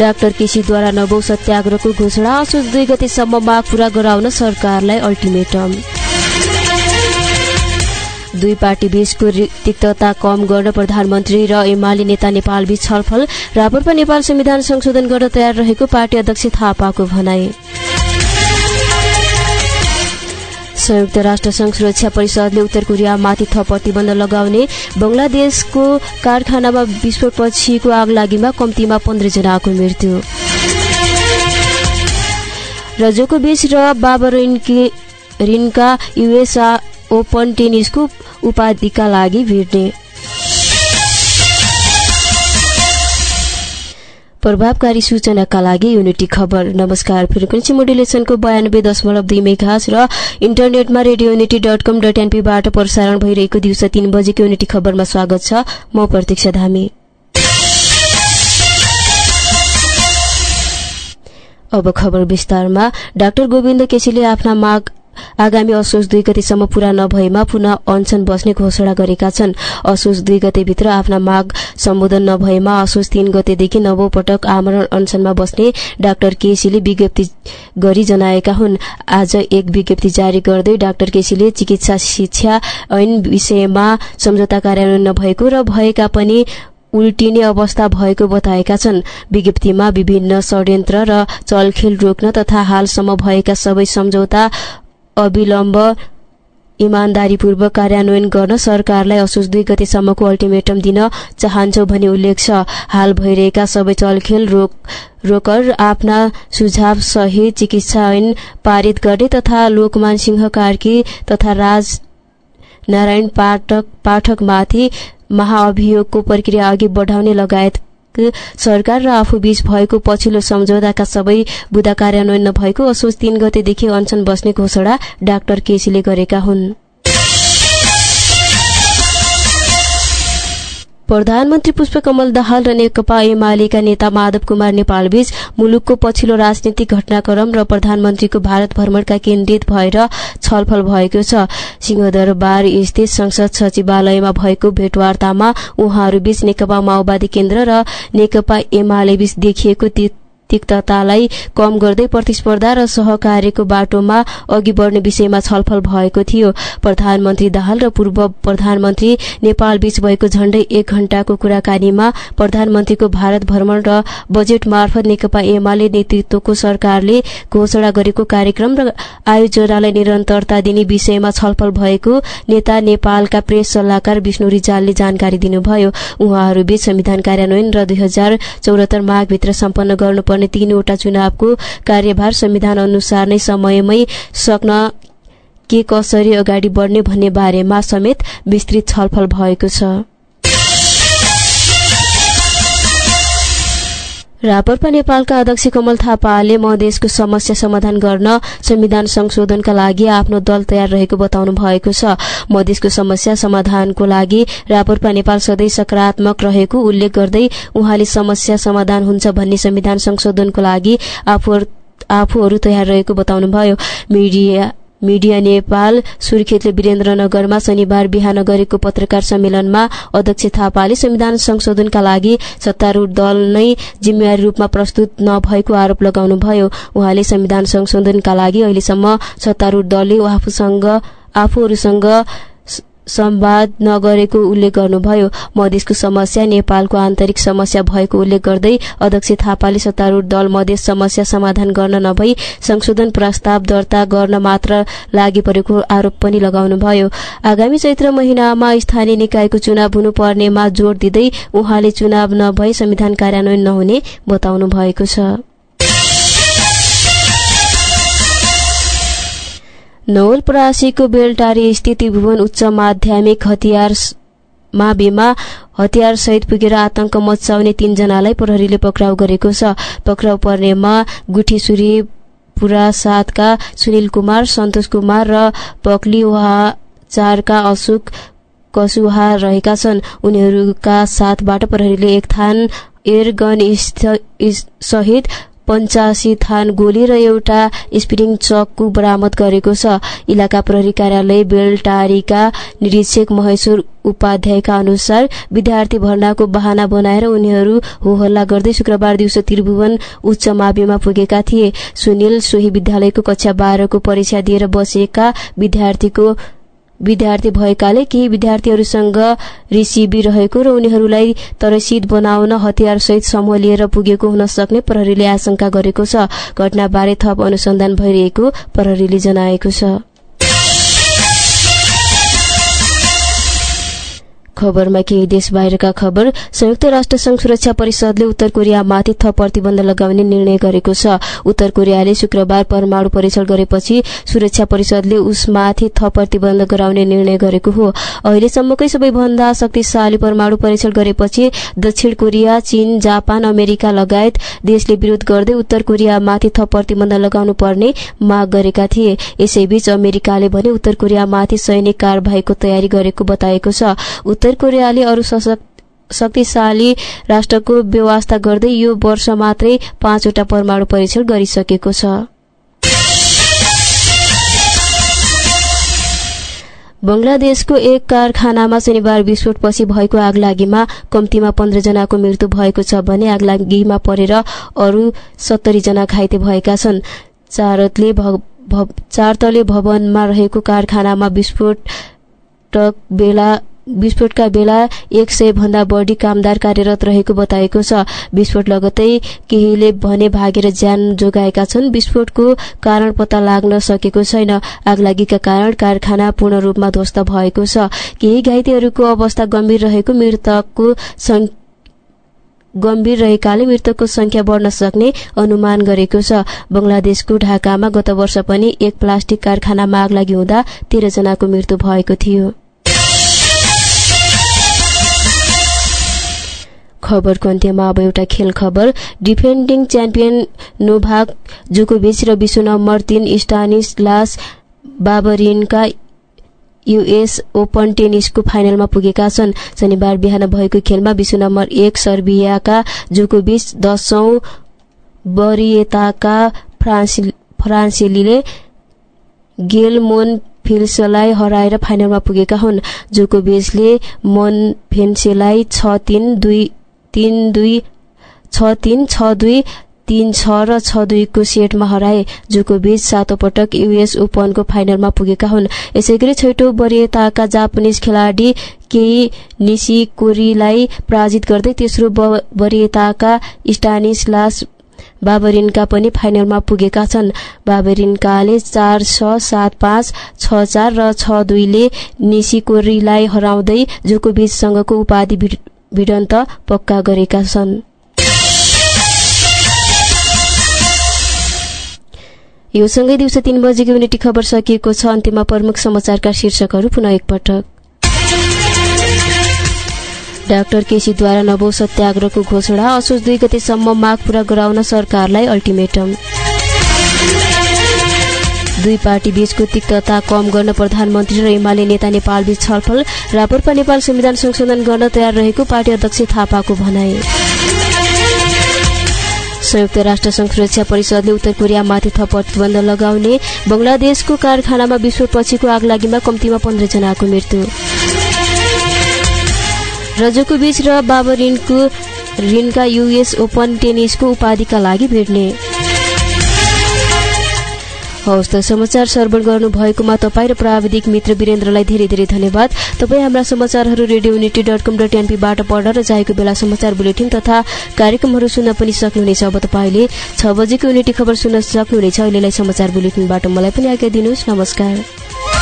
Doctor केसीद्वारा नवौं सत्याग्रहको घोषणा असोज दुई गतिसम्म माग पूरा गराउन सरकारलाई अल्टिमेटम। दुई पार्टी बीचको तिक्तता कम गर्न प्रधानमन्त्री र एमाले नेता नेपालबीच छलफल रापरपा नेपाल संविधान संशोधन गर्न तयार रहेको पार्टी अध्यक्ष थापाको भनाई। संयुक्त राष्ट्र संघ सुरक्षा परिषदले उत्तर कोरियामाथि थप प्रतिबन्ध लगाउने बंगलादेशको कारखानामा विस्फोटपछिको आग लागिमा कम्तीमा पन्ध्रजनाको मृत्यु। र जोकोबिच र बाबर रिन्का युएस ओपन टेनिसको उपाधिका लागि भिड्ने। प्रभावकारी सूचनाका लागि युनिटी खबर। नमस्कार फ्रिक्वेन्सी मोडुलेसनको बयानब्बे दशमलव दुई मेघास र इन्टरनेटमा Radio Unity dot com dot एनपीबाट प्रसारण भइरहेको दिउँसो तीन बजेको युनिटी खबरमा स्वागत छ म प्रतीक्षा धामी। अब खबर विस्तारमा। डाक्टर गोविन्द केसीले आफ्ना माग आगामी असोज दुई गतेसम्म पूरा नभएमा पुनः अनसन बस्ने घोषणा गरेका छन्। असोज दुई गतेभित्र आफ्ना माग सम्बोधन नभएमा असोज तीन गतेदेखि नवौं पटक आमरण अनसनमा बस्ने डाक्टर केसीले विज्ञप्ति गरी जनाएका हुन्। आज एक विज्ञप्ति जारी गर्दै डाक्टर केसीले चिकित्सा शिक्षा ऐन विषयमा सम्झौता कार्यान्वयन नभएको र भएका पनि उल्टिने अवस्था भएको बताएका छन्। विज्ञप्तिमा विभिन्न षड्यन्त्र र चलखेल रोक्न तथा हालसम्म भएका सबै सम्झौता अविलम्ब इमान्दारीपूर्वक कार्यान्वयन गर्न सरकारलाई असोज दुई गतेसम्मको अल्टिमेटम दिन चाहन्छौ भन्ने उल्लेख छ। हाल भइरहेका सबै चलखेल रोक रोकर आफ्ना सुझाव सहित चिकित्सा ऐन पारित गर्ने तथा लोकमान सिंह कार्की तथा राज नारायण पाठक पाठकमाथि महाअभियोगको प्रक्रिया अघि बढाउने लगायत सरकार र आफूबीच भएको पछिल्लो सम्झौताका सबै बुदा कार्यान्वयन नभएको असोज तीन गतेदेखि अनसन बस्ने घोषणा डाक्टर केसीले गरेका हुन्। प्रधानमन्त्री पुष्पकमल दाहाल र नेकपा एमालेका नेता माधव कुमार नेपालबीच मुलुकको पछिल्लो राजनीतिक घटनाक्रम र प्रधानमन्त्रीको भारत भ्रमणका केन्द्रित भएर छलफल भएको छ। सिंहदरबार स्थित संसद सचिवालयमा भएको भेटवार्तामा उहाँहरूबीच नेकपा माओवादी केन्द्र र नेकपा एमालेबीच देखिएको तिक्ततालाई कम गर्दै प्रतिस्पर्धा र सहकार्यको बाटोमा अघि बढ्ने विषयमा छलफल भएको थियो। प्रधानमन्त्री दाहाल र पूर्व प्रधानमन्त्री नेपाल बीच भएको झण्डै एक घण्टाको कुराकानीमा प्रधानमन्त्रीको भारत भ्रमण र बजेट मार्फत नेकपा एमाले नेतृत्वको सरकारले घोषणा गरेको कार्यक्रम र आयोजनालाई निरन्तरता दिने विषयमा छलफल भएको नेता नेपालका प्रेस सल्लाहकार विष्णु रिजालले जानकारी दिनुभयो। उहाँहरूबीच संविधान कार्यान्वयन र दुई हजार चौरात्तर माघभित्र सम्पन्न गर्नुपर्ने गर्ने तीनवटा चुनावको कार्यभार संविधान अनुसार नै समयमै सक्न के कसरी अगाडि बढ्ने भन्ने बारेमा समेत विस्तृत छलफल भएको छ। रापरपा नेपालका अध्यक्ष कमल थापाले मधेसको समस्या समाधान गर्न संविधान संशोधनका लागि आफ्नो दल तयार रहेको बताउनु भएको छ। मधेसको समस्या समाधानको लागि रापरपा नेपाल सधैँ सकारात्मक रहेको उल्लेख गर्दै उहाँले समस्या समाधान हुन्छ भन्ने संविधान संशोधनको लागि आफूहरू तयार रहेको बताउनुभयो। मिडिया मिडिया नेपाल सुर्खेतले वीरेन्द्रनगरमा शनिबार बिहान गरेको पत्रकार सम्मेलनमा अध्यक्ष थापाले संविधान संशोधनका लागि सत्तारूढ़ दल नै जिम्मेवारी रूपमा प्रस्तुत नभएको आरोप लगाउनुभयो। उहाँले संविधान संशोधनका लागि अहिलेसम्म सत्तारूढ़ दलले आफूसँग आफूहरूसँग संवाद नगरेको उल्लेख गर्नुभयो। मधेसको समस्या नेपालको आन्तरिक समस्या भएको उल्लेख गर्दै अध्यक्ष थापाले सत्तारूढ़ दल मधेस समस्या समाधान गर्न नभई संशोधन प्रस्ताव दर्ता गर्न मात्र लागि परेको आरोप पनि लगाउनुभयो। आगामी चैत्र महिनामा स्थानीय निकायको चुनाव हुनुपर्नेमा जोड़ दिँदै उहाँले चुनाव नभई संविधान कार्यान्वयन नहुने बताउनु भएको छ। नवलपरासीको बेलटारी स्थित भुवन उच्च माध्यमिक हतियार माविमा हतियार सहित पुगेर आतंक मचाउने तीनजनालाई प्रहरीले पक्राउ गरेको छ। पक्राउ पर्नेमा गुठीसुरी पुरा सातका सुनिल कुमार सन्तोष कुमार र पक्ली चारका अशोक कसुहा रहेका छन्। उनीहरूका साथबाट प्रहरीले एक थान एयरगन सहित पञ्चासी थान गोली र एउटा स्पिरिङ चक्कु बरामद गरेको छ। इलाका प्रहरी कार्यालय बेलटारीका निरीक्षक महेश्वर उपाध्यायका अनुसार विद्यार्थी भर्नाको बहाना बनाएर उनीहरू हो हल्ला गर्दै शुक्रबार दिउँसो त्रिभुवन उच्च माविमा पुगेका थिए। सुनिल सोही विद्यालयको कक्षा बाह्रको परीक्षा दिएर बसेका विद्यार्थीको विद्यार्थी भएकाले केही विद्यार्थीहरूसँग रहेको र उनीहरूलाई तरसिद बनाउन हतियारसहित समूह लिएर पुगेको हुन सक्ने प्रहरीले आशंका गरेको छ। घटनाबारे थप अनुसन्धान भइरहेको प्रहरीले जनाएको छ। खबरमा केही देश बाहिरका खबर। संयुक्त राष्ट्र संघ सुरक्षा परिषदले उत्तर कोरियामाथि थप प्रतिबन्ध लगाउने निर्णय गरेको छ। उत्तर कोरियाले शुक्रबार परमाणु परीक्षण गरेपछि सुरक्षा परिषदले उसमाथि थप प्रतिबन्ध गराउने निर्णय गरेको हो। अहिलेसम्मकै सबैभन्दा शक्तिशाली परमाणु परीक्षण गरेपछि दक्षिण कोरिया चीन जापान अमेरिका लगायत देशले विरोध गर्दै उत्तर कोरियामाथि थप प्रतिबन्ध लगाउनु पर्ने माग गरेका थिए। यसैबीच अमेरिकाले भने उत्तर कोरियामाथि सैनिक कारवाहीको तयारी गरेको बताएको छ। कोरियाले अरू शक्तिशाली राष्ट्रको व्यवस्था गर्दै यो वर्ष मात्रै पाँचवटा परमाणु परीक्षण गरिसकेको छ। बंगलादेशको एक कारखानामा शनिबार विस्फोटपछि भएको आगलागीमा कम्तीमा पन्ध्रजनाको मृत्यु भएको छ भने आगलागीमा परेर अरू सत्तरीजना घाइते भएका छन्। चारतले भवनमा रहेको कारखानामा विस्फोटक बेला विस्फोटका बेला एक सय भन्दा बढी कामदार कार्यरत रहेको बताएको छ। विस्फोट लगतै केहीले भने भागेर ज्यान जोगाएका छन्। विस्फोटको कारण पत्ता लाग्न सकेको छैन। आगलागीका कारण कारखाना पूर्ण रूपमा ध्वस्त भएको छ। केही घाइतेहरूको अवस्था गम्भीर रहेको मृतकको गम्भीर रहेकाले मृतकको संख्या बढ्न सक्ने अनुमान गरेको छ। बंगलादेशको ढाकामा गत वर्ष पनि एक प्लास्टिक कारखानामा आग लागि हुँदा तेह्रजनाको मृत्यु भएको थियो। खबरको अन्त्यमा अब एउटा खेल खबर। डिफेन्डिङ च्याम्पियन नोभाग जोकोभिच र विश्व नम्बर तीन स्टानिस बाबरिनका युएस ओपन टेनिसको फाइनलमा पुगेका छन्। शनिबार बिहान भएको खेलमा विश्व नम्बर एक सर्बियाका जोकोभिच दशौं वरियताका फ्रान्सेलीले गेल मोन फिल्सलाई हराएर फाइनलमा पुगेका हुन्। जोकोभिचले मोन फेन्सेलाई छ तीन दुई तीन दुई छ तीन छ दुई तीन छ र छ दुईको सेटमा हराए जोकोभिच सातौं पटक युएस ओपनको फाइनलमा पुगेका हुन्। यसै गरी छैटौं वरियताका जापानिज खेलाडी केही निसिकोरीलाई पराजित गर्दै तेस्रो वरियताका स्टानिसलास बाबरिनका पनि फाइनलमा पुगेका छन्। बाबरिनकाले चार छ सात पाँच छ चार र छ दुईले निसिकोरीलाई हराउँदै जोकोभिचसँगको उपाधि भिडन्त पक्का गरेका छन्। यो सँगै दिउँसो तीन बजेको युनिटी खबर सकिएको छ। अन्त्यमा प्रमुख समाचारका शीर्षकहरू पुनः एकपटक डाक्टर केसीद्वारा नवौं सत्याग्रहको घोषणा। असोज दुई गतेसम्म माग पूरा गराउन सरकारलाई अल्टिमेटम। दुई पार्टी बीचको तिक्तता कम गर्न प्रधानमन्त्री र एमाले नेता नेपालबीच छलफल रापरपा नेपाल संविधान संशोधन गर्न तयार रहेको पार्टी अध्यक्ष थापाको भनाई। संयुक्त राष्ट्र संघ सुरक्षा परिषदले उत्तर कोरियामाथि थप प्रतिबन्ध लगाउने बंगलादेशको कारखानामा विस्फोटपछिको आगलागीमा कम्तीमा पन्ध्रजनाको मृत्यु। रजोको बीच र बाबरिनको ऋणका युएस ओपन टेनिसको उपाधिका लागि भेट्ने। हवस् त समाचार श्रवण गर्नुभएकोमा तपाईँ र प्राविधिक मित्र वीरेन्द्रलाई धेरै धेरै धन्यवाद। तपाईँ हाम्रा समाचारहरू Radio Unity dot com dot एनपीबाट पढ्न र चाहेको बेला समाचार बुलेटिन तथा कार्यक्रमहरू सुन्न पनि सक्नुहुनेछ। अब तपाईँले छ बजेको युनिटी खबर सुन्न सक्नुहुनेछ। अहिलेलाई समाचार बुलेटिनबाट मलाई पनि आज्ञा दिनुहोस्। नमस्कार।